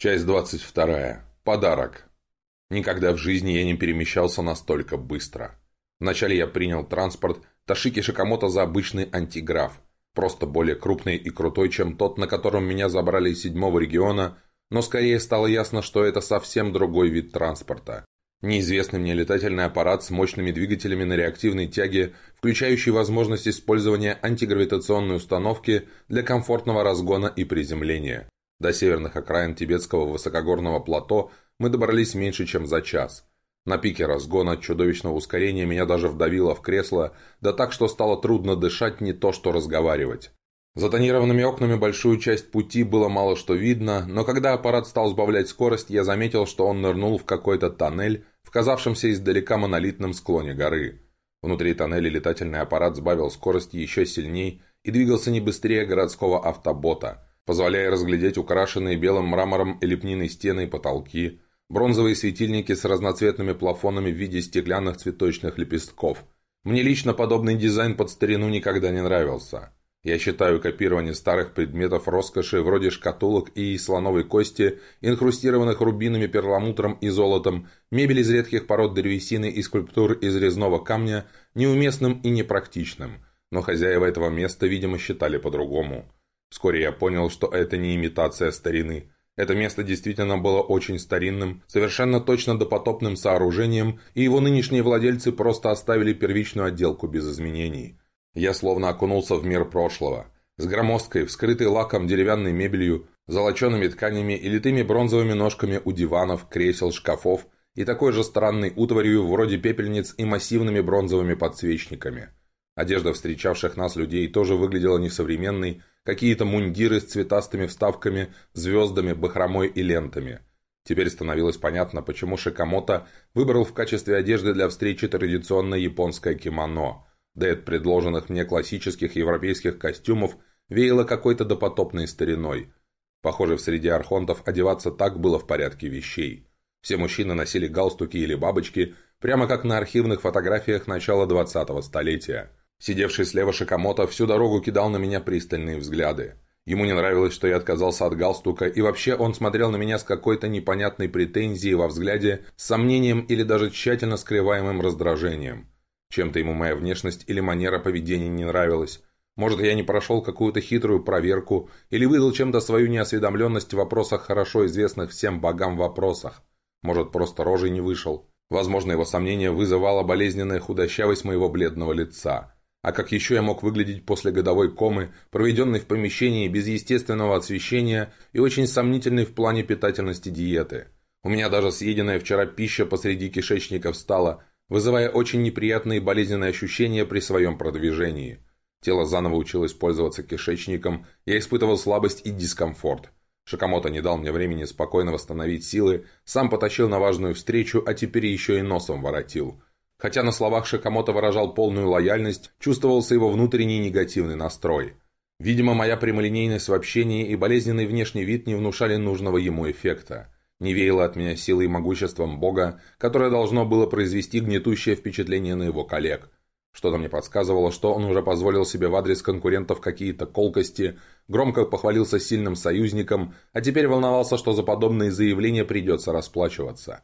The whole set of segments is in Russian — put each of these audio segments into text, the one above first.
Часть 22. Подарок. Никогда в жизни я не перемещался настолько быстро. Вначале я принял транспорт Ташики Шикамото за обычный антиграф, просто более крупный и крутой, чем тот, на котором меня забрали из седьмого региона, но скорее стало ясно, что это совсем другой вид транспорта. Неизвестный мне летательный аппарат с мощными двигателями на реактивной тяге, включающий возможность использования антигравитационной установки для комфортного разгона и приземления. До северных окраин тибетского высокогорного плато мы добрались меньше, чем за час. На пике разгона чудовищного ускорения меня даже вдавило в кресло, да так, что стало трудно дышать, не то что разговаривать. За тонированными окнами большую часть пути было мало что видно, но когда аппарат стал сбавлять скорость, я заметил, что он нырнул в какой-то тоннель в казавшемся издалека монолитном склоне горы. Внутри тоннеля летательный аппарат сбавил скорость еще сильней и двигался не быстрее городского автобота – позволяя разглядеть украшенные белым мрамором и лепниной стены и потолки, бронзовые светильники с разноцветными плафонами в виде стеклянных цветочных лепестков. Мне лично подобный дизайн под старину никогда не нравился. Я считаю копирование старых предметов роскоши, вроде шкатулок и слоновой кости, инхрустированных рубинами, перламутром и золотом, мебель из редких пород древесины и скульптур из резного камня, неуместным и непрактичным. Но хозяева этого места, видимо, считали по-другому. Вскоре я понял, что это не имитация старины. Это место действительно было очень старинным, совершенно точно допотопным сооружением, и его нынешние владельцы просто оставили первичную отделку без изменений. Я словно окунулся в мир прошлого. С громоздкой, вскрытой лаком деревянной мебелью, золочеными тканями и литыми бронзовыми ножками у диванов, кресел, шкафов и такой же странной утварью вроде пепельниц и массивными бронзовыми подсвечниками. Одежда встречавших нас людей тоже выглядела несовременной, какие-то мундиры с цветастыми вставками, звездами, бахромой и лентами. Теперь становилось понятно, почему Шикамото выбрал в качестве одежды для встречи традиционное японское кимоно, да и от предложенных мне классических европейских костюмов веяло какой-то допотопной стариной. Похоже, в среде архонтов одеваться так было в порядке вещей. Все мужчины носили галстуки или бабочки, прямо как на архивных фотографиях начала 20-го столетия. Сидевший слева Шикамото всю дорогу кидал на меня пристальные взгляды. Ему не нравилось, что я отказался от галстука, и вообще он смотрел на меня с какой-то непонятной претензией во взгляде, с сомнением или даже тщательно скрываемым раздражением. Чем-то ему моя внешность или манера поведения не нравилась. Может, я не прошел какую-то хитрую проверку или выдал чем-то свою неосведомленность в вопросах хорошо известных всем богам вопросах. Может, просто рожей не вышел. Возможно, его сомнение вызывала болезненная худощавость моего бледного лица. А как еще я мог выглядеть после годовой комы, проведенной в помещении без естественного освещения и очень сомнительной в плане питательности диеты? У меня даже съеденная вчера пища посреди кишечника встала, вызывая очень неприятные болезненные ощущения при своем продвижении. Тело заново училось пользоваться кишечником, я испытывал слабость и дискомфорт. Шакамото не дал мне времени спокойно восстановить силы, сам потащил на важную встречу, а теперь еще и носом воротил – Хотя на словах Шакамото выражал полную лояльность, чувствовался его внутренний негативный настрой. Видимо, моя прямолинейность в общении и болезненный внешний вид не внушали нужного ему эффекта. Не веяло от меня силой и могуществом Бога, которое должно было произвести гнетущее впечатление на его коллег. Что-то мне подсказывало, что он уже позволил себе в адрес конкурентов какие-то колкости, громко похвалился сильным союзником, а теперь волновался, что за подобные заявления придется расплачиваться.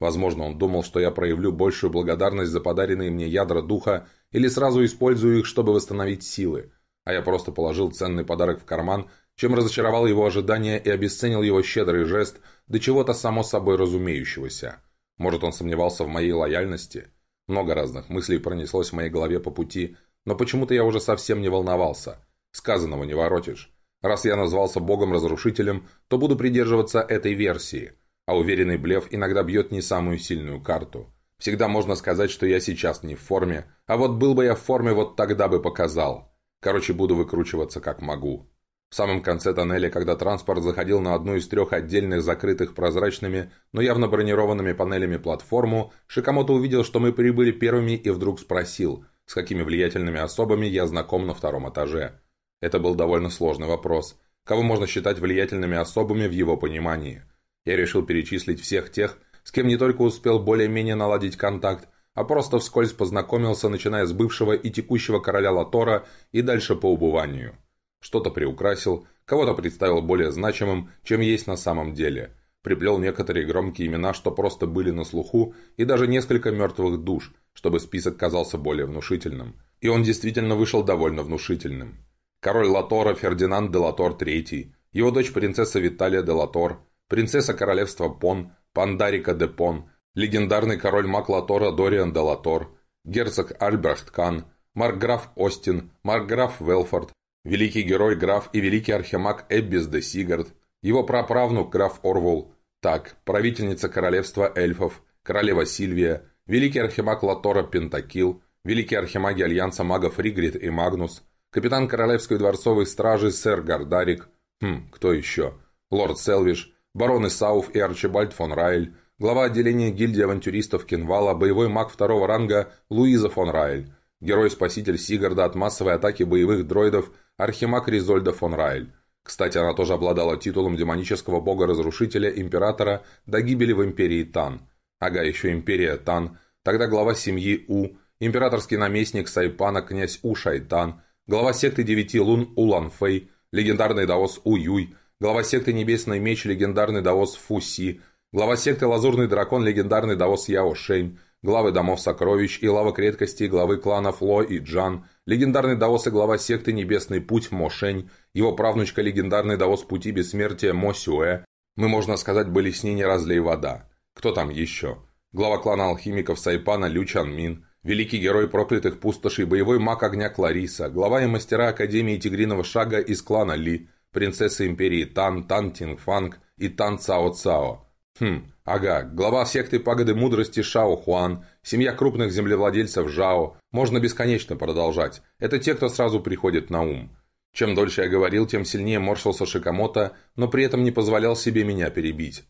Возможно, он думал, что я проявлю большую благодарность за подаренные мне ядра духа или сразу использую их, чтобы восстановить силы. А я просто положил ценный подарок в карман, чем разочаровал его ожидания и обесценил его щедрый жест до чего-то само собой разумеющегося. Может, он сомневался в моей лояльности? Много разных мыслей пронеслось в моей голове по пути, но почему-то я уже совсем не волновался. Сказанного не воротишь. Раз я назвался богом-разрушителем, то буду придерживаться этой версии – а уверенный блеф иногда бьет не самую сильную карту. Всегда можно сказать, что я сейчас не в форме, а вот был бы я в форме, вот тогда бы показал. Короче, буду выкручиваться как могу. В самом конце тоннеля, когда транспорт заходил на одну из трех отдельных закрытых прозрачными, но явно бронированными панелями платформу, Шикамото увидел, что мы прибыли первыми и вдруг спросил, с какими влиятельными особами я знаком на втором этаже. Это был довольно сложный вопрос. Кого можно считать влиятельными особами в его понимании – я решил перечислить всех тех, с кем не только успел более-менее наладить контакт, а просто вскользь познакомился, начиная с бывшего и текущего короля Латора и дальше по убыванию. Что-то приукрасил, кого-то представил более значимым, чем есть на самом деле. Приплел некоторые громкие имена, что просто были на слуху, и даже несколько мертвых душ, чтобы список казался более внушительным. И он действительно вышел довольно внушительным. Король Латора Фердинанд де Латор III, его дочь принцесса Виталия де Латор, принцесса королевства Пон, Пандарика де Пон, легендарный король Мак Латора Дориан де Латор, герцог Альбрехт Кан, маркграф Остин, маркграф Велфорд, великий герой граф и великий архимаг Эббис де Сигард, его праправнук граф Орвул, так, правительница королевства эльфов, королева Сильвия, великий архимаг Латора Пентакил, великие архимаги Альянса магов Ригрид и Магнус, капитан королевской дворцовой стражи сэр Гардарик, хм, кто еще, лорд Селвиш, бароны Сауф и Арчибальд фон Райль, глава отделения гильдии авантюристов Кенвала, боевой маг второго ранга Луиза фон Райль, герой-спаситель Сигарда от массовой атаки боевых дроидов Архимаг Ризольда фон Райль. Кстати, она тоже обладала титулом демонического бога-разрушителя Императора до гибели в Империи Тан. Ага, еще Империя Тан. Тогда глава семьи У, императорский наместник Сайпана князь У Шайтан, глава секты Девяти Лун Улан Фэй, легендарный даос У Юй, глава секты Небесный Меч легендарный даос Фу Си, глава секты Лазурный Дракон легендарный даос Яо Шэнь, главы Домов Сокровищ и лавок редкостей главы кланов Ло и Джан, легендарный даос и глава секты Небесный Путь Мошень, его правнучка легендарный даос Пути Бессмертия Мо Сюэ. Мы, можно сказать, были с ней не разлей вода. Кто там еще? Глава клана алхимиков Сайпана Лю Чан Мин, великий герой проклятых пустошей, боевой маг огня Клариса, глава и мастера Академии Тигриного Шага из клана Ли, принцесса империи Тан, Тан Тинг Фанг и Тан Цао Цао. Хм, ага, глава секты пагоды мудрости Шао Хуан, семья крупных землевладельцев Жао. Можно бесконечно продолжать. Это те, кто сразу приходит на ум. Чем дольше я говорил, тем сильнее морщился Шикамото, но при этом не позволял себе меня перебить.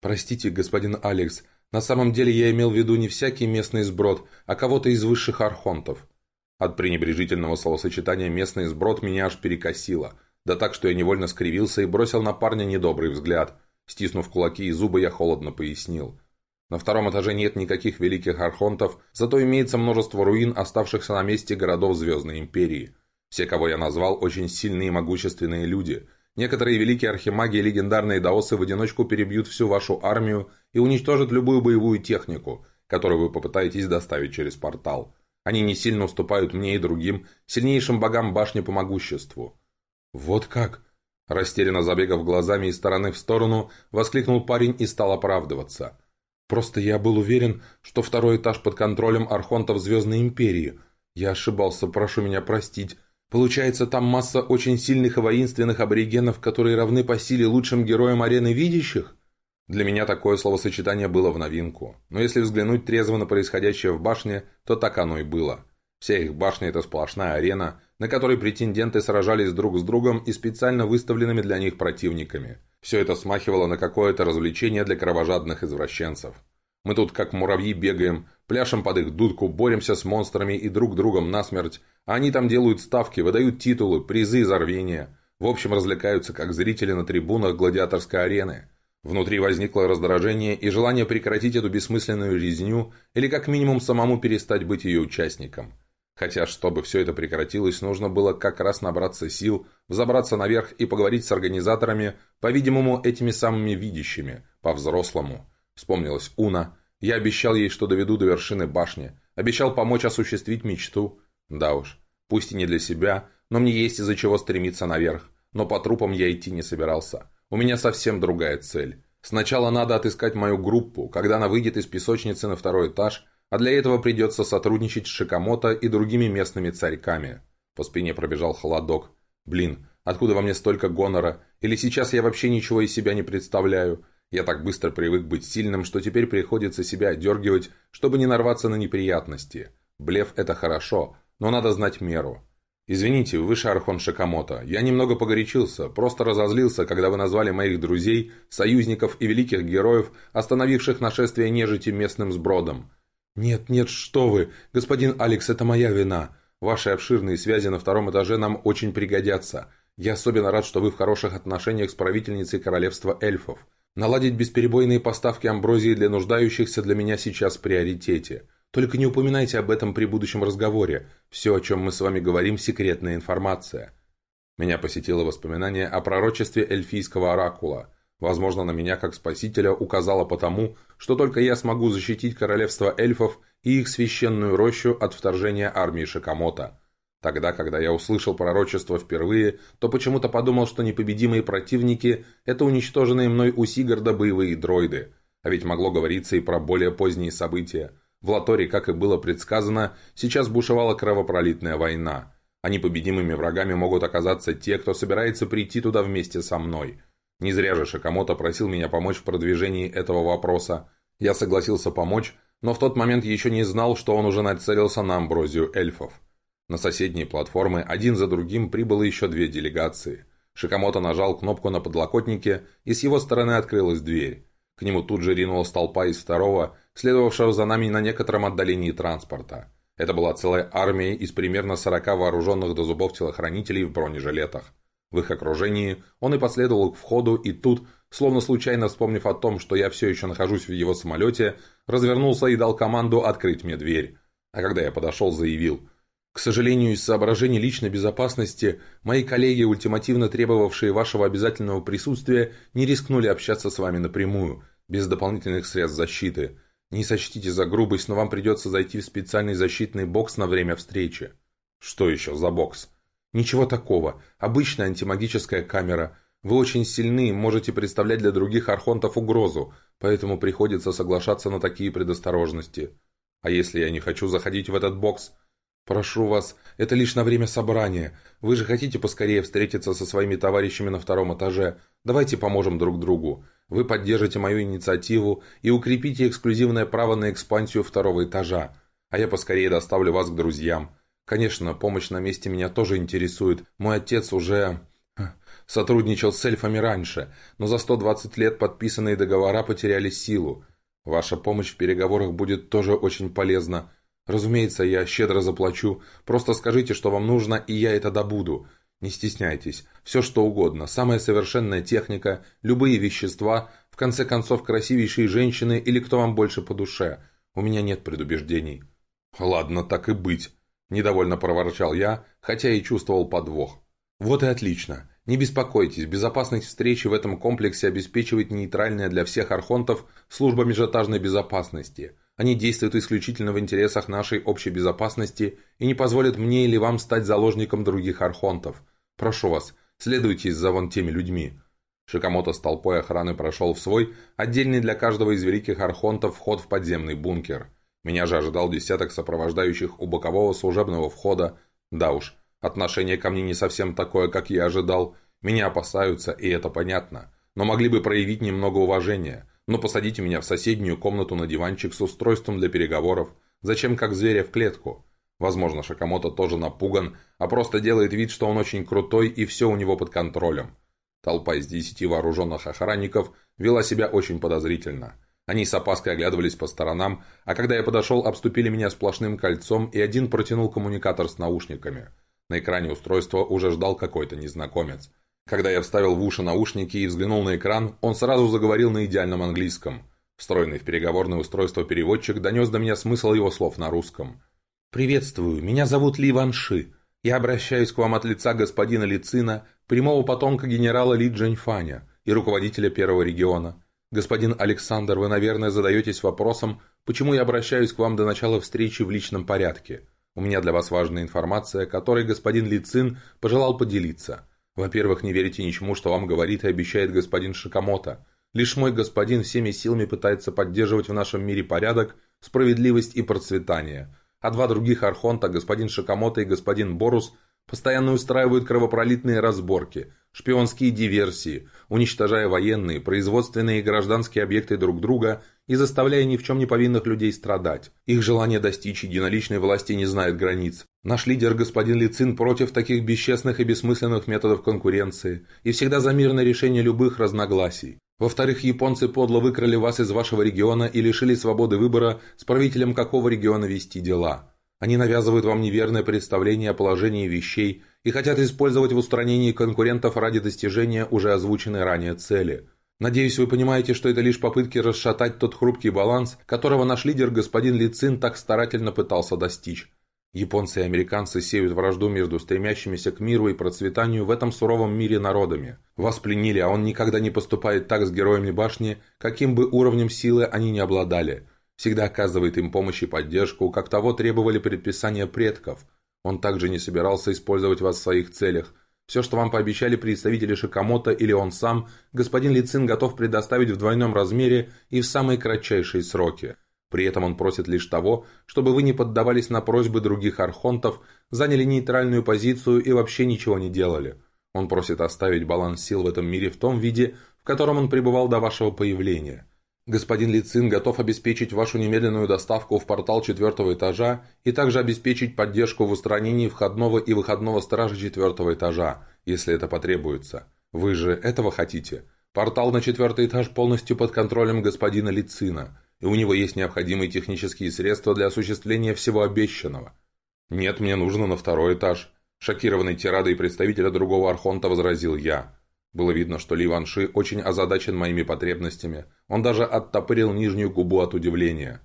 «Простите, господин Алекс, на самом деле я имел в виду не всякий местный сброд, а кого-то из высших архонтов». От пренебрежительного словосочетания «местный сброд» меня аж перекосило, да так, что я невольно скривился и бросил на парня недобрый взгляд – Стиснув кулаки и зубы, я холодно пояснил. На втором этаже нет никаких великих архонтов, зато имеется множество руин, оставшихся на месте городов Звездной Империи. Все, кого я назвал, очень сильные и могущественные люди. Некоторые великие архимаги и легендарные даосы в одиночку перебьют всю вашу армию и уничтожат любую боевую технику, которую вы попытаетесь доставить через портал. Они не сильно уступают мне и другим, сильнейшим богам башни по могуществу. «Вот как?» Растерянно забегав глазами из стороны в сторону, воскликнул парень и стал оправдываться. «Просто я был уверен, что второй этаж под контролем Архонтов Звездной Империи. Я ошибался, прошу меня простить. Получается, там масса очень сильных и воинственных аборигенов, которые равны по силе лучшим героям арены видящих?» Для меня такое словосочетание было в новинку, но если взглянуть трезво на происходящее в башне, то так оно и было. Вся их башня – это сплошная арена, на которой претенденты сражались друг с другом и специально выставленными для них противниками. Все это смахивало на какое-то развлечение для кровожадных извращенцев. Мы тут как муравьи бегаем, пляшем под их дудку, боремся с монстрами и друг другом насмерть, а они там делают ставки, выдают титулы, призы за рвение. В общем, развлекаются как зрители на трибунах гладиаторской арены. Внутри возникло раздражение и желание прекратить эту бессмысленную резню или как минимум самому перестать быть ее участником. Хотя, чтобы все это прекратилось, нужно было как раз набраться сил, взобраться наверх и поговорить с организаторами, по-видимому, этими самыми видящими, по-взрослому. Вспомнилась Уна. Я обещал ей, что доведу до вершины башни. Обещал помочь осуществить мечту. Да уж, пусть и не для себя, но мне есть из-за чего стремиться наверх. Но по трупам я идти не собирался. У меня совсем другая цель. Сначала надо отыскать мою группу. Когда она выйдет из песочницы на второй этаж, а для этого придется сотрудничать с Шикамото и другими местными царьками. По спине пробежал холодок. Блин, откуда во мне столько гонора? Или сейчас я вообще ничего из себя не представляю? Я так быстро привык быть сильным, что теперь приходится себя отдергивать, чтобы не нарваться на неприятности. Блеф – это хорошо, но надо знать меру. «Извините, выше Архон Шикамото, я немного погорячился, просто разозлился, когда вы назвали моих друзей, союзников и великих героев, остановивших нашествие нежити местным сбродом. «Нет, нет, что вы! Господин Алекс, это моя вина! Ваши обширные связи на втором этаже нам очень пригодятся. Я особенно рад, что вы в хороших отношениях с правительницей королевства эльфов. Наладить бесперебойные поставки амброзии для нуждающихся для меня сейчас в приоритете. Только не упоминайте об этом при будущем разговоре. Все, о чем мы с вами говорим, секретная информация». Меня посетило воспоминание о пророчестве эльфийского оракула. Возможно, на меня как спасителя указало потому, что только я смогу защитить королевство эльфов и их священную рощу от вторжения армии Шакамота. Тогда, когда я услышал пророчество впервые, то почему-то подумал, что непобедимые противники – это уничтоженные мной у Сигарда боевые дроиды. А ведь могло говориться и про более поздние события. В Латоре, как и было предсказано, сейчас бушевала кровопролитная война. А непобедимыми врагами могут оказаться те, кто собирается прийти туда вместе со мной – не зря же Шакамото просил меня помочь в продвижении этого вопроса. Я согласился помочь, но в тот момент еще не знал, что он уже нацелился на амброзию эльфов. На соседние платформы один за другим прибыло еще две делегации. Шикамото нажал кнопку на подлокотнике, и с его стороны открылась дверь. К нему тут же ринулась толпа из второго, следовавшего за нами на некотором отдалении транспорта. Это была целая армия из примерно 40 вооруженных до зубов телохранителей в бронежилетах. В их окружении он и последовал к входу, и тут, словно случайно вспомнив о том, что я все еще нахожусь в его самолете, развернулся и дал команду открыть мне дверь. А когда я подошел, заявил. «К сожалению, из соображений личной безопасности, мои коллеги, ультимативно требовавшие вашего обязательного присутствия, не рискнули общаться с вами напрямую, без дополнительных средств защиты. Не сочтите за грубость, но вам придется зайти в специальный защитный бокс на время встречи». «Что еще за бокс?» «Ничего такого. Обычная антимагическая камера. Вы очень сильны, можете представлять для других архонтов угрозу, поэтому приходится соглашаться на такие предосторожности. А если я не хочу заходить в этот бокс? Прошу вас, это лишь на время собрания. Вы же хотите поскорее встретиться со своими товарищами на втором этаже. Давайте поможем друг другу. Вы поддержите мою инициативу и укрепите эксклюзивное право на экспансию второго этажа. А я поскорее доставлю вас к друзьям. Конечно, помощь на месте меня тоже интересует. Мой отец уже... сотрудничал с эльфами раньше, но за 120 лет подписанные договора потеряли силу. Ваша помощь в переговорах будет тоже очень полезна. Разумеется, я щедро заплачу. Просто скажите, что вам нужно, и я это добуду. Не стесняйтесь. Все что угодно. Самая совершенная техника, любые вещества, в конце концов, красивейшие женщины или кто вам больше по душе. У меня нет предубеждений. Ладно, так и быть. Недовольно проворчал я, хотя и чувствовал подвох. Вот и отлично. Не беспокойтесь, безопасность встречи в этом комплексе обеспечивает нейтральная для всех архонтов служба межэтажной безопасности. Они действуют исключительно в интересах нашей общей безопасности и не позволят мне или вам стать заложником других архонтов. Прошу вас, следуйте за вон теми людьми». Шикамото с толпой охраны прошел в свой, отдельный для каждого из великих архонтов вход в подземный бункер – меня же ожидал десяток сопровождающих у бокового служебного входа. Да уж, отношение ко мне не совсем такое, как я ожидал. Меня опасаются, и это понятно. Но могли бы проявить немного уважения. Но посадите меня в соседнюю комнату на диванчик с устройством для переговоров. Зачем как зверя в клетку? Возможно, Шакамото тоже напуган, а просто делает вид, что он очень крутой и все у него под контролем. Толпа из десяти вооруженных охранников вела себя очень подозрительно. Они с опаской оглядывались по сторонам, а когда я подошел, обступили меня сплошным кольцом, и один протянул коммуникатор с наушниками. На экране устройства уже ждал какой-то незнакомец. Когда я вставил в уши наушники и взглянул на экран, он сразу заговорил на идеальном английском. Встроенный в переговорное устройство переводчик донес до меня смысл его слов на русском. «Приветствую, меня зовут Ли Ванши. Я обращаюсь к вам от лица господина Лицина, прямого потомка генерала Ли Джаньфаня и руководителя первого региона. «Господин Александр, вы, наверное, задаетесь вопросом, почему я обращаюсь к вам до начала встречи в личном порядке. У меня для вас важная информация, которой господин Лицин пожелал поделиться. Во-первых, не верите ничему, что вам говорит и обещает господин Шикамото. Лишь мой господин всеми силами пытается поддерживать в нашем мире порядок, справедливость и процветание. А два других архонта, господин Шикамото и господин Борус, постоянно устраивают кровопролитные разборки – шпионские диверсии, уничтожая военные, производственные и гражданские объекты друг друга и заставляя ни в чем не повинных людей страдать. Их желание достичь единоличной власти не знает границ. Наш лидер господин Лицин против таких бесчестных и бессмысленных методов конкуренции и всегда за мирное решение любых разногласий. Во-вторых, японцы подло выкрали вас из вашего региона и лишили свободы выбора, с правителем какого региона вести дела. Они навязывают вам неверное представление о положении вещей и хотят использовать в устранении конкурентов ради достижения уже озвученной ранее цели. Надеюсь, вы понимаете, что это лишь попытки расшатать тот хрупкий баланс, которого наш лидер господин Лицин так старательно пытался достичь. Японцы и американцы сеют вражду между стремящимися к миру и процветанию в этом суровом мире народами. Вас пленили, а он никогда не поступает так с героями башни, каким бы уровнем силы они не обладали. Всегда оказывает им помощь и поддержку, как того требовали предписания предков. Он также не собирался использовать вас в своих целях. Все, что вам пообещали представители Шикамото или он сам, господин Лицин готов предоставить в двойном размере и в самые кратчайшие сроки. При этом он просит лишь того, чтобы вы не поддавались на просьбы других архонтов, заняли нейтральную позицию и вообще ничего не делали. Он просит оставить баланс сил в этом мире в том виде, в котором он пребывал до вашего появления. Господин Лицин готов обеспечить вашу немедленную доставку в портал четвертого этажа и также обеспечить поддержку в устранении входного и выходного стража четвертого этажа, если это потребуется. Вы же этого хотите? Портал на четвертый этаж полностью под контролем господина Лицина и у него есть необходимые технические средства для осуществления всего обещанного. Нет, мне нужно на второй этаж. Шокированный тирадой представителя другого архонта возразил я. Было видно, что Ли Ванши очень озадачен моими потребностями. Он даже оттопырил нижнюю губу от удивления.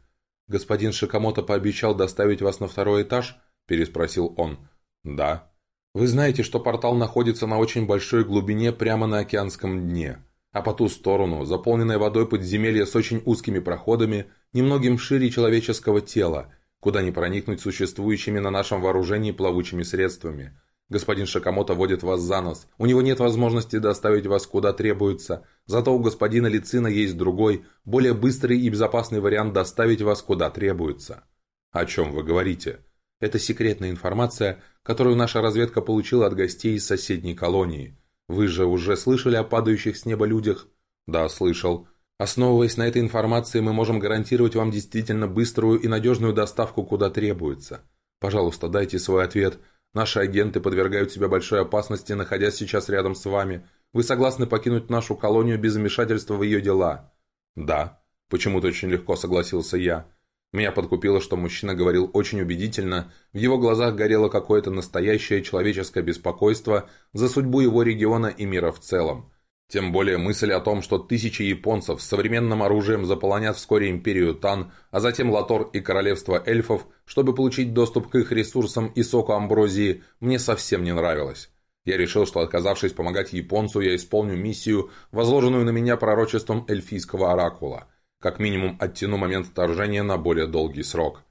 «Господин Шикамото пообещал доставить вас на второй этаж?» – переспросил он. «Да». «Вы знаете, что портал находится на очень большой глубине прямо на океанском дне а по ту сторону, заполненное водой подземелье с очень узкими проходами, немногим шире человеческого тела, куда не проникнуть существующими на нашем вооружении плавучими средствами. Господин Шакамото водит вас за нос. У него нет возможности доставить вас куда требуется. Зато у господина Лицина есть другой, более быстрый и безопасный вариант доставить вас куда требуется. О чем вы говорите? Это секретная информация, которую наша разведка получила от гостей из соседней колонии. Вы же уже слышали о падающих с неба людях? Да, слышал. Основываясь на этой информации, мы можем гарантировать вам действительно быструю и надежную доставку куда требуется. Пожалуйста, дайте свой ответ. Наши агенты подвергают себя большой опасности, находясь сейчас рядом с вами. Вы согласны покинуть нашу колонию без вмешательства в ее дела? Да. Почему-то очень легко согласился я. Меня подкупило, что мужчина говорил очень убедительно, в его глазах горело какое-то настоящее человеческое беспокойство за судьбу его региона и мира в целом. Тем более мысль о том, что тысячи японцев с современным оружием заполонят вскоре империю Тан, а затем Латор и королевство эльфов, чтобы получить доступ к их ресурсам и соку амброзии, мне совсем не нравилась. Я решил, что отказавшись помогать японцу, я исполню миссию, возложенную на меня пророчеством эльфийского оракула – как минимум оттяну момент вторжения на более долгий срок.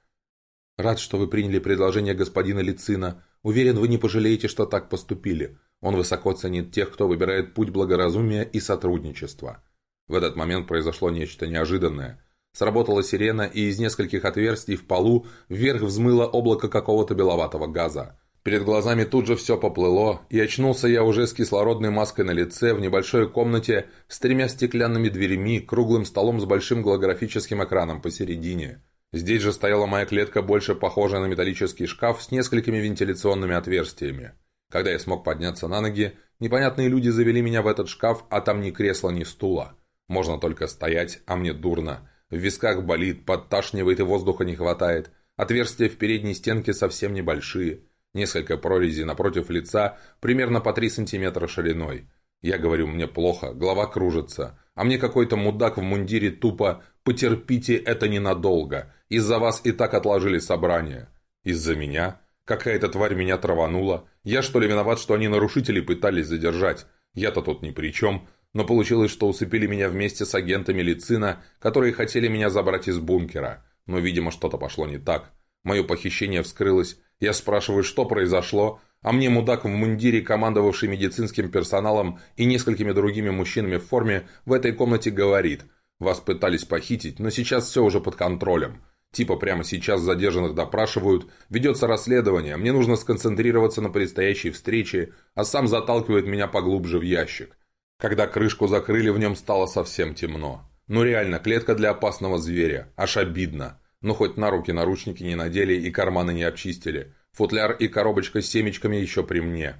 Рад, что вы приняли предложение господина Лицина. Уверен, вы не пожалеете, что так поступили. Он высоко ценит тех, кто выбирает путь благоразумия и сотрудничества. В этот момент произошло нечто неожиданное. Сработала сирена, и из нескольких отверстий в полу вверх взмыло облако какого-то беловатого газа. Перед глазами тут же все поплыло, и очнулся я уже с кислородной маской на лице в небольшой комнате с тремя стеклянными дверями, круглым столом с большим голографическим экраном посередине. Здесь же стояла моя клетка, больше похожая на металлический шкаф с несколькими вентиляционными отверстиями. Когда я смог подняться на ноги, непонятные люди завели меня в этот шкаф, а там ни кресла, ни стула. Можно только стоять, а мне дурно. В висках болит, подташнивает и воздуха не хватает. Отверстия в передней стенке совсем небольшие. Несколько прорезей напротив лица, примерно по 3 сантиметра шириной. Я говорю, мне плохо, голова кружится. А мне какой-то мудак в мундире тупо «Потерпите, это ненадолго. Из-за вас и так отложили собрание». «Из-за меня? Какая-то тварь меня траванула. Я что ли виноват, что они нарушителей пытались задержать? Я-то тут ни при чем. Но получилось, что усыпили меня вместе с агентами Лицина, которые хотели меня забрать из бункера. Но, видимо, что-то пошло не так. Мое похищение вскрылось, я спрашиваю, что произошло, а мне мудак в мундире, командовавший медицинским персоналом и несколькими другими мужчинами в форме, в этой комнате говорит «Вас пытались похитить, но сейчас все уже под контролем». Типа прямо сейчас задержанных допрашивают, ведется расследование, мне нужно сконцентрироваться на предстоящей встрече, а сам заталкивает меня поглубже в ящик. Когда крышку закрыли, в нем стало совсем темно. Ну реально, клетка для опасного зверя, аж обидно. Но хоть на руки наручники не надели и карманы не обчистили. Футляр и коробочка с семечками еще при мне.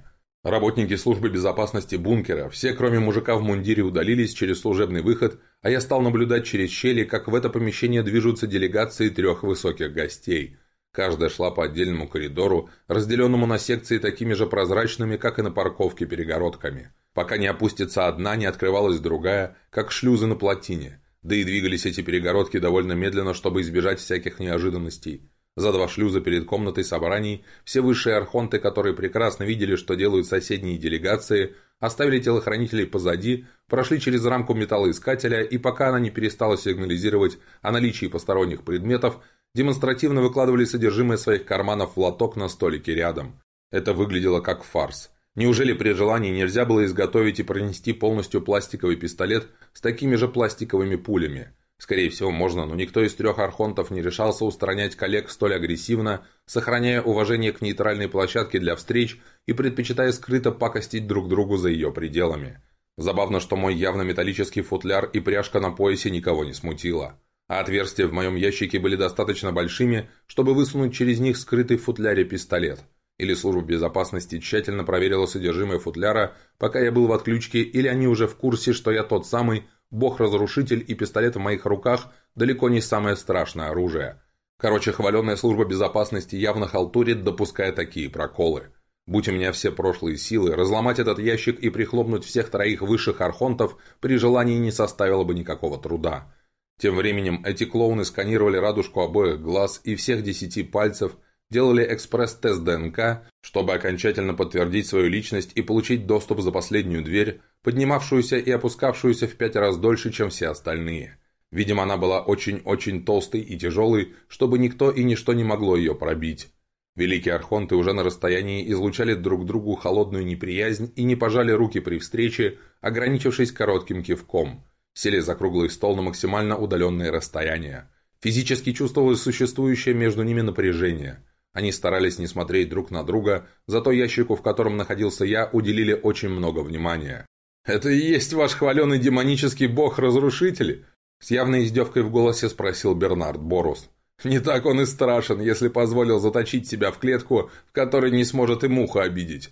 Работники службы безопасности бункера, все кроме мужика в мундире удалились через служебный выход, а я стал наблюдать через щели, как в это помещение движутся делегации трех высоких гостей. Каждая шла по отдельному коридору, разделенному на секции такими же прозрачными, как и на парковке перегородками. Пока не опустится одна, не открывалась другая, как шлюзы на плотине – да и двигались эти перегородки довольно медленно, чтобы избежать всяких неожиданностей. За два шлюза перед комнатой собраний все высшие архонты, которые прекрасно видели, что делают соседние делегации, оставили телохранителей позади, прошли через рамку металлоискателя и пока она не перестала сигнализировать о наличии посторонних предметов, демонстративно выкладывали содержимое своих карманов в лоток на столике рядом. Это выглядело как фарс. Неужели при желании нельзя было изготовить и пронести полностью пластиковый пистолет с такими же пластиковыми пулями? Скорее всего, можно, но никто из трех архонтов не решался устранять коллег столь агрессивно, сохраняя уважение к нейтральной площадке для встреч и предпочитая скрыто пакостить друг другу за ее пределами. Забавно, что мой явно металлический футляр и пряжка на поясе никого не смутило. А отверстия в моем ящике были достаточно большими, чтобы высунуть через них скрытый в футляре пистолет. Или служба безопасности тщательно проверила содержимое футляра, пока я был в отключке, или они уже в курсе, что я тот самый, бог-разрушитель и пистолет в моих руках далеко не самое страшное оружие. Короче, хваленная служба безопасности явно халтурит, допуская такие проколы. Будь у меня все прошлые силы, разломать этот ящик и прихлопнуть всех троих высших архонтов при желании не составило бы никакого труда. Тем временем эти клоуны сканировали радужку обоих глаз и всех десяти пальцев, делали экспресс-тест ДНК, чтобы окончательно подтвердить свою личность и получить доступ за последнюю дверь, поднимавшуюся и опускавшуюся в пять раз дольше, чем все остальные. Видимо, она была очень-очень толстой и тяжелой, чтобы никто и ничто не могло ее пробить. Великие архонты уже на расстоянии излучали друг другу холодную неприязнь и не пожали руки при встрече, ограничившись коротким кивком. Сели за круглый стол на максимально удаленные расстояния. Физически чувствовалось существующее между ними напряжение. Они старались не смотреть друг на друга, зато ящику, в котором находился я, уделили очень много внимания. «Это и есть ваш хваленый демонический бог-разрушитель?» С явной издевкой в голосе спросил Бернард Борус. «Не так он и страшен, если позволил заточить себя в клетку, в которой не сможет и муха обидеть».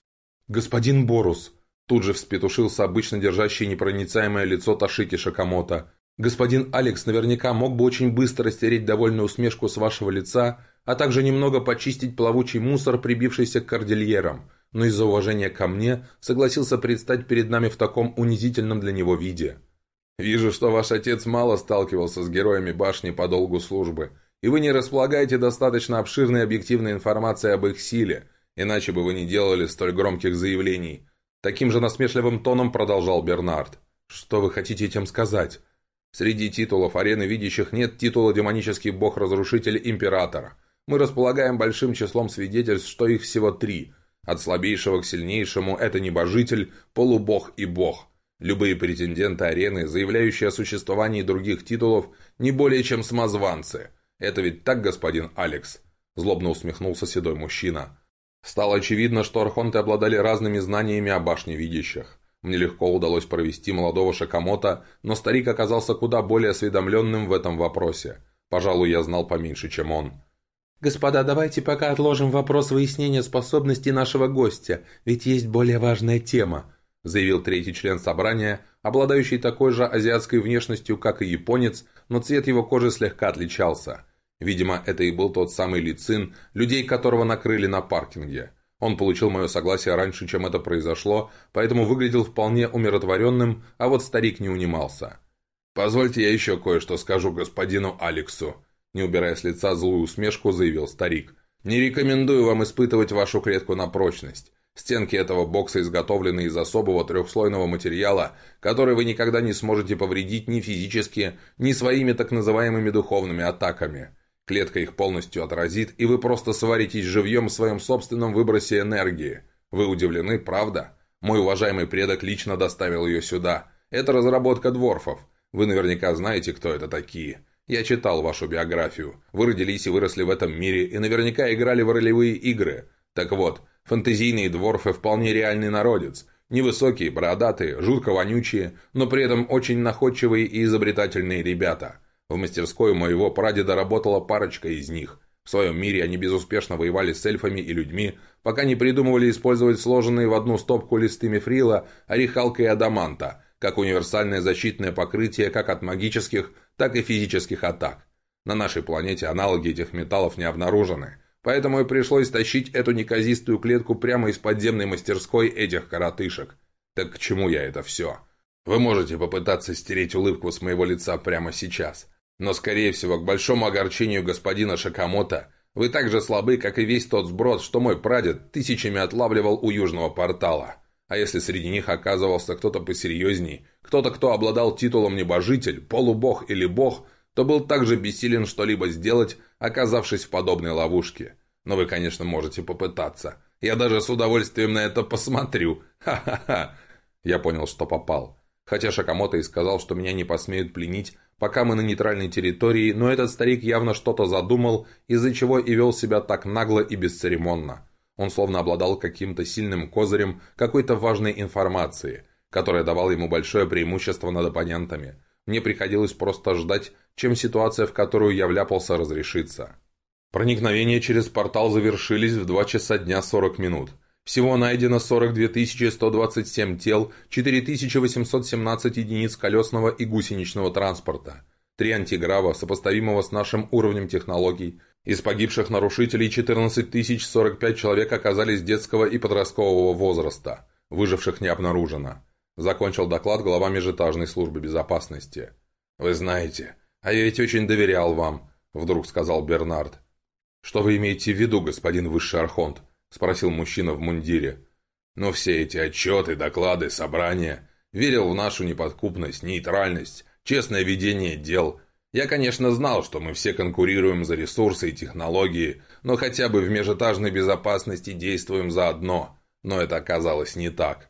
«Господин Борус», тут же вспетушился обычно держащий непроницаемое лицо Ташики Шакамото. «Господин Алекс наверняка мог бы очень быстро стереть довольную усмешку с вашего лица, а также немного почистить плавучий мусор, прибившийся к кордильерам но из-за уважения ко мне согласился предстать перед нами в таком унизительном для него виде. «Вижу, что ваш отец мало сталкивался с героями башни по долгу службы, и вы не располагаете достаточно обширной объективной информацией об их силе, иначе бы вы не делали столь громких заявлений». Таким же насмешливым тоном продолжал Бернард. «Что вы хотите этим сказать?» Среди титулов арены видящих нет титула демонический бог-разрушитель императора. Мы располагаем большим числом свидетельств, что их всего три – от слабейшего к сильнейшему – это небожитель, полубог и бог. Любые претенденты арены, заявляющие о существовании других титулов, не более чем смазванцы. Это ведь так, господин Алекс?» Злобно усмехнулся седой мужчина. Стало очевидно, что архонты обладали разными знаниями о башне видящих. Мне легко удалось провести молодого Шакамото, но старик оказался куда более осведомленным в этом вопросе. Пожалуй, я знал поменьше, чем он. «Господа, давайте пока отложим вопрос выяснения способностей нашего гостя, ведь есть более важная тема», заявил третий член собрания, обладающий такой же азиатской внешностью, как и японец, но цвет его кожи слегка отличался. Видимо, это и был тот самый Лицин, людей которого накрыли на паркинге. Он получил мое согласие раньше, чем это произошло, поэтому выглядел вполне умиротворенным, а вот старик не унимался. «Позвольте я еще кое-что скажу господину Алексу», не убирая с лица злую усмешку, заявил старик. «Не рекомендую вам испытывать вашу клетку на прочность. Стенки этого бокса изготовлены из особого трехслойного материала, который вы никогда не сможете повредить ни физически, ни своими так называемыми духовными атаками. Клетка их полностью отразит, и вы просто сваритесь живьем в своем собственном выбросе энергии. Вы удивлены, правда? Мой уважаемый предок лично доставил ее сюда. Это разработка дворфов. Вы наверняка знаете, кто это такие. Я читал вашу биографию. Вы родились и выросли в этом мире, и наверняка играли в ролевые игры. Так вот, фантазийные дворфы вполне реальный народец. Невысокие, бородатые, жутко вонючие, но при этом очень находчивые и изобретательные ребята. В мастерской моего прадеда работала парочка из них. В своем мире они безуспешно воевали с эльфами и людьми, пока не придумывали использовать сложенные в одну стопку листы мифрила, орехалка и адаманта, как универсальное защитное покрытие как от магических, так и физических атак. На нашей планете аналоги этих металлов не обнаружены, поэтому и пришлось тащить эту неказистую клетку прямо из подземной мастерской этих коротышек. Так к чему я это все? Вы можете попытаться стереть улыбку с моего лица прямо сейчас, но, скорее всего, к большому огорчению господина Шакамото, Вы так же слабы, как и весь тот сброд, что мой прадед тысячами отлавливал у южного портала. А если среди них оказывался кто-то посерьезней, кто-то, кто обладал титулом небожитель, полубог или бог, то был также бессилен что-либо сделать, оказавшись в подобной ловушке. Но вы, конечно, можете попытаться. Я даже с удовольствием на это посмотрю. Ха-ха-ха. Я понял, что попал. Хотя Шакамото и сказал, что меня не посмеют пленить, пока мы на нейтральной территории, но этот старик явно что-то задумал, из-за чего и вел себя так нагло и бесцеремонно. Он словно обладал каким-то сильным козырем какой-то важной информации, которая давала ему большое преимущество над оппонентами. Мне приходилось просто ждать, чем ситуация, в которую я вляпался, разрешится. Проникновения через портал завершились в 2 часа дня 40 минут. Всего найдено 42 127 тел, 4817 единиц колесного и гусеничного транспорта, три антиграва, сопоставимого с нашим уровнем технологий. Из погибших нарушителей 14 045 человек оказались детского и подросткового возраста. Выживших не обнаружено. Закончил доклад глава межэтажной службы безопасности. «Вы знаете, а я ведь очень доверял вам», — вдруг сказал Бернард. «Что вы имеете в виду, господин высший архонт?» – спросил мужчина в мундире. «Но все эти отчеты, доклады, собрания. Верил в нашу неподкупность, нейтральность, честное ведение дел. Я, конечно, знал, что мы все конкурируем за ресурсы и технологии, но хотя бы в межэтажной безопасности действуем заодно. Но это оказалось не так.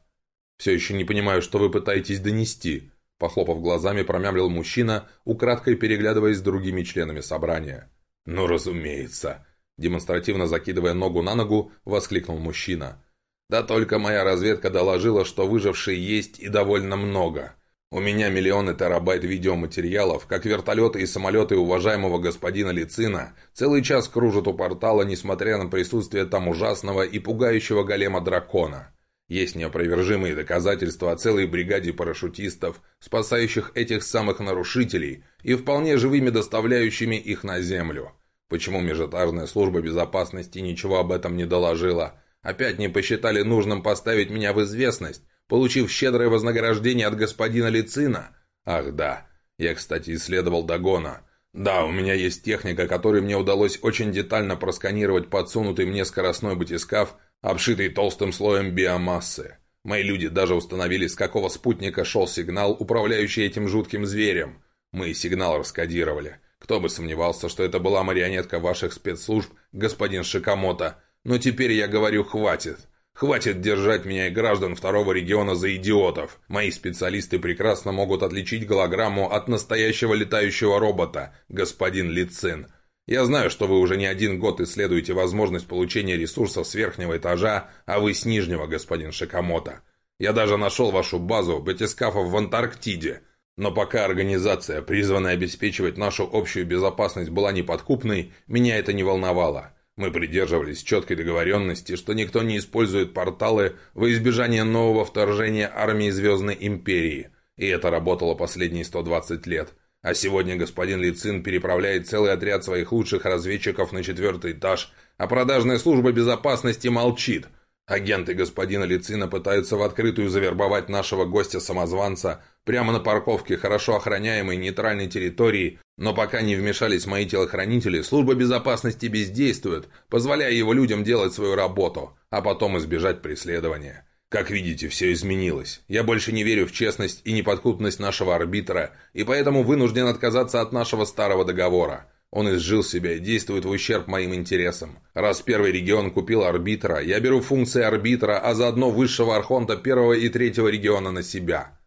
Все еще не понимаю, что вы пытаетесь донести». Похлопав глазами, промямлил мужчина, украдкой переглядываясь с другими членами собрания. «Ну, разумеется!» Демонстративно закидывая ногу на ногу, воскликнул мужчина. «Да только моя разведка доложила, что выжившие есть и довольно много. У меня миллионы терабайт видеоматериалов, как вертолеты и самолеты уважаемого господина Лицина целый час кружат у портала, несмотря на присутствие там ужасного и пугающего голема дракона. Есть неопровержимые доказательства о целой бригаде парашютистов, спасающих этих самых нарушителей и вполне живыми доставляющими их на землю. Почему межэтажная служба безопасности ничего об этом не доложила? Опять не посчитали нужным поставить меня в известность, получив щедрое вознаграждение от господина Лицина? Ах да, я, кстати, исследовал Дагона. Да, у меня есть техника, которой мне удалось очень детально просканировать подсунутый мне скоростной батискаф, обшитый толстым слоем биомассы. Мои люди даже установили, с какого спутника шел сигнал, управляющий этим жутким зверем. Мы сигнал раскодировали. Кто бы сомневался, что это была марионетка ваших спецслужб, господин Шикамото. Но теперь я говорю «хватит». Хватит держать меня и граждан второго региона за идиотов. Мои специалисты прекрасно могут отличить голограмму от настоящего летающего робота, господин Лицин. Я знаю, что вы уже не один год исследуете возможность получения ресурсов с верхнего этажа, а вы с нижнего, господин Шикамото. Я даже нашел вашу базу батискафов в Антарктиде. Но пока организация, призванная обеспечивать нашу общую безопасность, была неподкупной, меня это не волновало. Мы придерживались четкой договоренности, что никто не использует порталы во избежание нового вторжения армии Звездной Империи. И это работало последние 120 лет. А сегодня господин Лицин переправляет целый отряд своих лучших разведчиков на четвертый этаж, а продажная служба безопасности молчит – Агенты господина Лицина пытаются в открытую завербовать нашего гостя-самозванца прямо на парковке хорошо охраняемой нейтральной территории, но пока не вмешались мои телохранители, служба безопасности бездействует, позволяя его людям делать свою работу, а потом избежать преследования. Как видите, все изменилось. Я больше не верю в честность и неподкупность нашего арбитра, и поэтому вынужден отказаться от нашего старого договора. Он изжил себя и действует в ущерб моим интересам. Раз первый регион купил арбитра, я беру функции арбитра, а заодно высшего архонта первого и третьего региона на себя».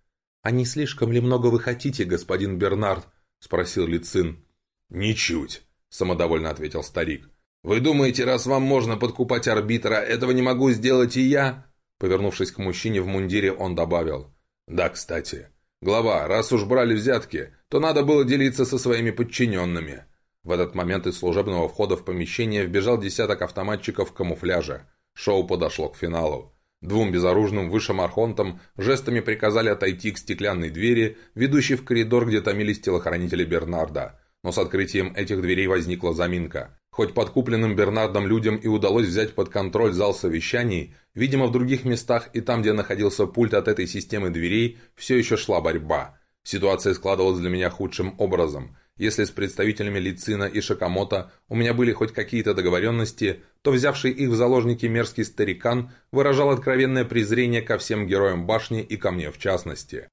«А не слишком ли много вы хотите, господин Бернард?» – спросил Лицин. «Ничуть», – самодовольно ответил старик. «Вы думаете, раз вам можно подкупать арбитра, этого не могу сделать и я?» Повернувшись к мужчине в мундире, он добавил. «Да, кстати. Глава, раз уж брали взятки, то надо было делиться со своими подчиненными. В этот момент из служебного входа в помещение вбежал десяток автоматчиков в камуфляже. Шоу подошло к финалу. Двум безоружным высшим архонтам жестами приказали отойти к стеклянной двери, ведущей в коридор, где томились телохранители Бернарда. Но с открытием этих дверей возникла заминка. Хоть подкупленным Бернардом людям и удалось взять под контроль зал совещаний, видимо, в других местах и там, где находился пульт от этой системы дверей, все еще шла борьба. Ситуация складывалась для меня худшим образом. Если с представителями Лицина и Шакамото у меня были хоть какие-то договоренности, то взявший их в заложники мерзкий старикан выражал откровенное презрение ко всем героям башни и ко мне в частности.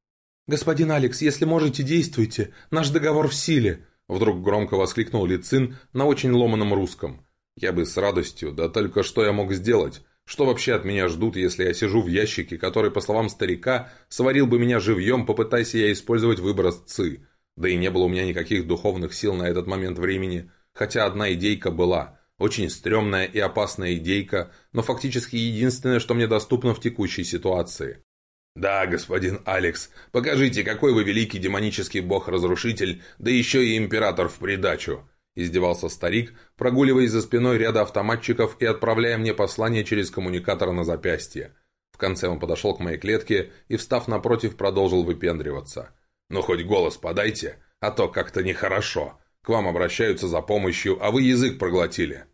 «Господин Алекс, если можете, действуйте. Наш договор в силе!» Вдруг громко воскликнул Лицин на очень ломаном русском. «Я бы с радостью, да только что я мог сделать? Что вообще от меня ждут, если я сижу в ящике, который, по словам старика, сварил бы меня живьем, попытайся я использовать выброс ЦИ? Да и не было у меня никаких духовных сил на этот момент времени, хотя одна идейка была. Очень стрёмная и опасная идейка, но фактически единственное, что мне доступно в текущей ситуации. «Да, господин Алекс, покажите, какой вы великий демонический бог-разрушитель, да еще и император в придачу!» Издевался старик, прогуливаясь за спиной ряда автоматчиков и отправляя мне послание через коммуникатор на запястье. В конце он подошел к моей клетке и, встав напротив, продолжил выпендриваться. «Ну, хоть голос подайте, а то как-то нехорошо. К вам обращаются за помощью, а вы язык проглотили».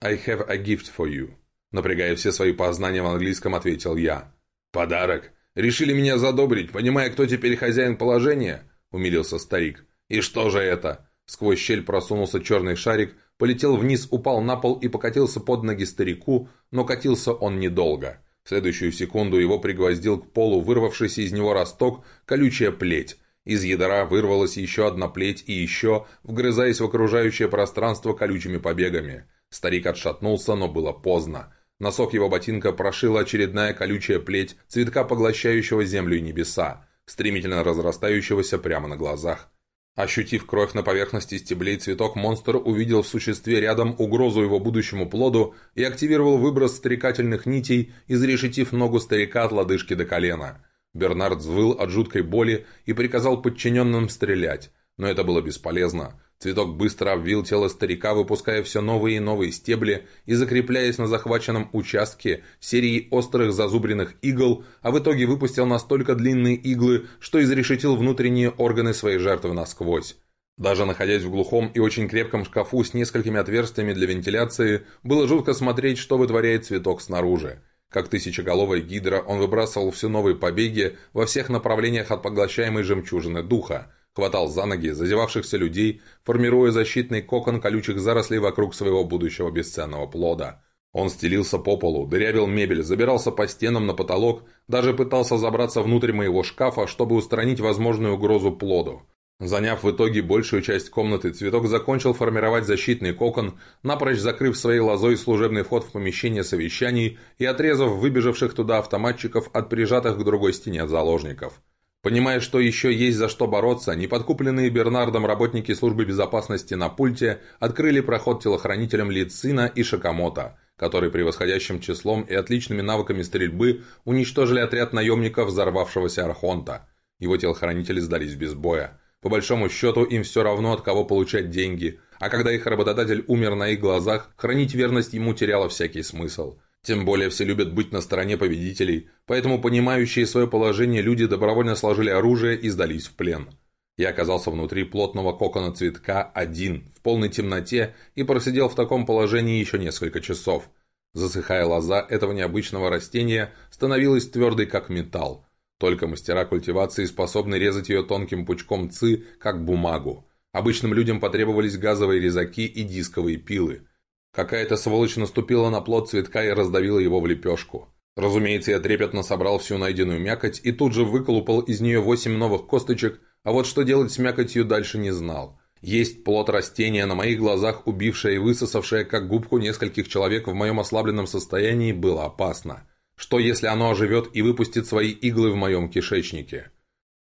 «I have a gift for you», напрягая все свои познания в английском, ответил я. «Подарок? Решили меня задобрить, понимая, кто теперь хозяин положения?» – умилился старик. «И что же это?» Сквозь щель просунулся черный шарик, полетел вниз, упал на пол и покатился под ноги старику, но катился он недолго. В следующую секунду его пригвоздил к полу вырвавшийся из него росток колючая плеть. Из ядра вырвалась еще одна плеть и еще, вгрызаясь в окружающее пространство колючими побегами. Старик отшатнулся, но было поздно. Носок его ботинка прошила очередная колючая плеть, цветка поглощающего землю и небеса, стремительно разрастающегося прямо на глазах. Ощутив кровь на поверхности стеблей, цветок монстр увидел в существе рядом угрозу его будущему плоду и активировал выброс стрекательных нитей, изрешетив ногу старика от лодыжки до колена. Бернард взвыл от жуткой боли и приказал подчиненным стрелять, но это было бесполезно. Цветок быстро обвил тело старика, выпуская все новые и новые стебли и закрепляясь на захваченном участке серией острых зазубренных игл, а в итоге выпустил настолько длинные иглы, что изрешетил внутренние органы своей жертвы насквозь. Даже находясь в глухом и очень крепком шкафу с несколькими отверстиями для вентиляции, было жутко смотреть, что вытворяет цветок снаружи. Как тысячеголовая гидра, он выбрасывал все новые побеги во всех направлениях от поглощаемой жемчужины духа – хватал за ноги зазевавшихся людей, формируя защитный кокон колючих зарослей вокруг своего будущего бесценного плода. Он стелился по полу, дырявил мебель, забирался по стенам на потолок, даже пытался забраться внутрь моего шкафа, чтобы устранить возможную угрозу плоду. Заняв в итоге большую часть комнаты, цветок закончил формировать защитный кокон, напрочь закрыв своей лозой служебный вход в помещение совещаний и отрезав выбежавших туда автоматчиков от прижатых к другой стене заложников. Понимая, что еще есть за что бороться, неподкупленные Бернардом работники службы безопасности на пульте открыли проход телохранителям Лицина и Шакамото, которые превосходящим числом и отличными навыками стрельбы уничтожили отряд наемников взорвавшегося Архонта. Его телохранители сдались без боя. По большому счету, им все равно от кого получать деньги, а когда их работодатель умер на их глазах, хранить верность ему теряло всякий смысл. Тем более все любят быть на стороне победителей, поэтому понимающие свое положение люди добровольно сложили оружие и сдались в плен. Я оказался внутри плотного кокона цветка один, в полной темноте, и просидел в таком положении еще несколько часов. Засыхая лоза этого необычного растения становилась твердой, как металл. Только мастера культивации способны резать ее тонким пучком ци, как бумагу. Обычным людям потребовались газовые резаки и дисковые пилы – Какая-то сволочь наступила на плод цветка и раздавила его в лепешку. Разумеется, я трепетно собрал всю найденную мякоть и тут же выколупал из нее восемь новых косточек, а вот что делать с мякотью дальше не знал. Есть плод растения, на моих глазах убившее и высосавшее как губку нескольких человек в моем ослабленном состоянии, было опасно. Что если оно оживет и выпустит свои иглы в моем кишечнике?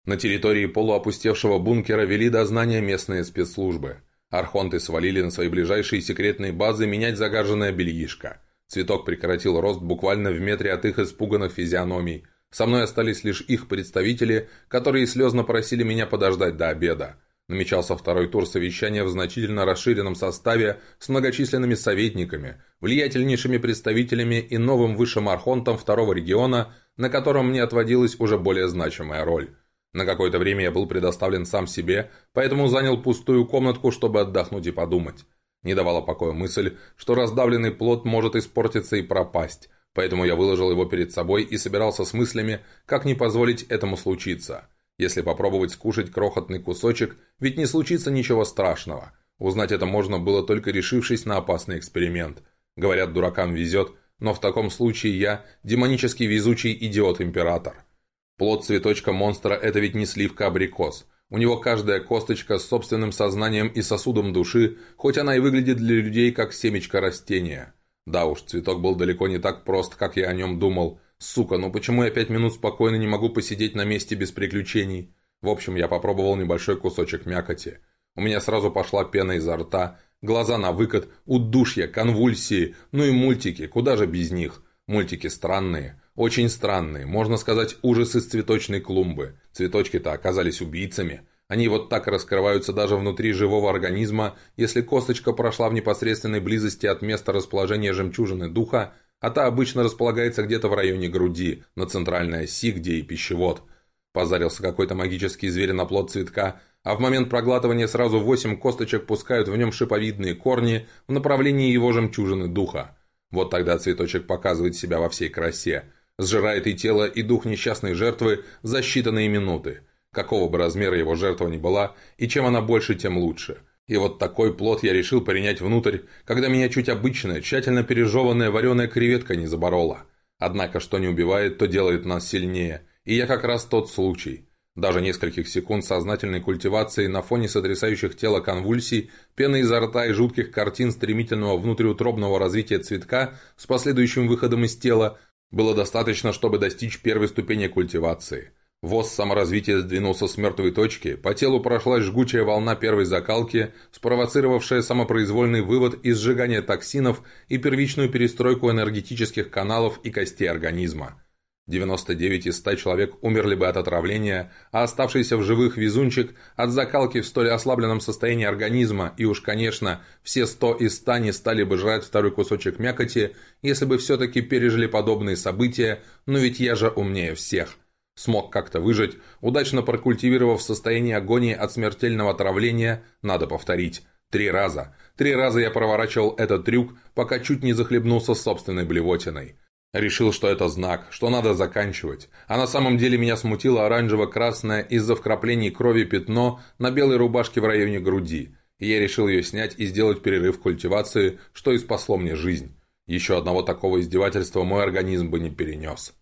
На территории полуопустевшего бункера вели дознание местные спецслужбы. Архонты свалили на свои ближайшие секретные базы менять загаженное бельишко. Цветок прекратил рост буквально в метре от их испуганных физиономий. Со мной остались лишь их представители, которые слезно просили меня подождать до обеда. Намечался второй тур совещания в значительно расширенном составе с многочисленными советниками, влиятельнейшими представителями и новым высшим архонтом второго региона, на котором мне отводилась уже более значимая роль. На какое-то время я был предоставлен сам себе, поэтому занял пустую комнатку, чтобы отдохнуть и подумать. Не давала покоя мысль, что раздавленный плод может испортиться и пропасть, поэтому я выложил его перед собой и собирался с мыслями, как не позволить этому случиться. Если попробовать скушать крохотный кусочек, ведь не случится ничего страшного. Узнать это можно было только решившись на опасный эксперимент. Говорят, дуракам везет, но в таком случае я – демонически везучий идиот-император. Плод цветочка монстра – это ведь не сливка-абрикос. У него каждая косточка с собственным сознанием и сосудом души, хоть она и выглядит для людей как семечко растения. Да уж, цветок был далеко не так прост, как я о нем думал. Сука, ну почему я пять минут спокойно не могу посидеть на месте без приключений? В общем, я попробовал небольшой кусочек мякоти. У меня сразу пошла пена изо рта, глаза на выкат, удушья, конвульсии, ну и мультики, куда же без них? Мультики странные, очень странные, можно сказать, ужасы с цветочной клумбы. Цветочки-то оказались убийцами. Они вот так раскрываются даже внутри живого организма, если косточка прошла в непосредственной близости от места расположения жемчужины духа, а та обычно располагается где-то в районе груди, на центральной оси, где и пищевод. Позарился какой-то магический зверь на плод цветка, а в момент проглатывания сразу восемь косточек пускают в нем шиповидные корни в направлении его жемчужины духа. Вот тогда цветочек показывает себя во всей красе. Сжирает и тело, и дух несчастной жертвы за считанные минуты. Какого бы размера его жертва ни была, и чем она больше, тем лучше. И вот такой плод я решил принять внутрь, когда меня чуть обычная, тщательно пережеванная вареная креветка не заборола. Однако, что не убивает, то делает нас сильнее. И я как раз тот случай. Даже нескольких секунд сознательной культивации на фоне сотрясающих тело конвульсий, пены изо рта и жутких картин стремительного внутриутробного развития цветка с последующим выходом из тела было достаточно, чтобы достичь первой ступени культивации. ВОЗ саморазвития сдвинулся с мертвой точки, по телу прошлась жгучая волна первой закалки, спровоцировавшая самопроизвольный вывод и сжигание токсинов и первичную перестройку энергетических каналов и костей организма. 99 из 100 человек умерли бы от отравления, а оставшийся в живых везунчик от закалки в столь ослабленном состоянии организма, и уж, конечно, все 100 из 100 не стали бы жрать второй кусочек мякоти, если бы все-таки пережили подобные события, но ведь я же умнее всех. Смог как-то выжить, удачно прокультивировав состояние агонии от смертельного отравления, надо повторить. Три раза. Три раза я проворачивал этот трюк, пока чуть не захлебнулся собственной блевотиной. Решил, что это знак, что надо заканчивать. А на самом деле меня смутило оранжево-красное из-за вкраплений крови пятно на белой рубашке в районе груди. И я решил ее снять и сделать перерыв культивации, что и спасло мне жизнь. Еще одного такого издевательства мой организм бы не перенес.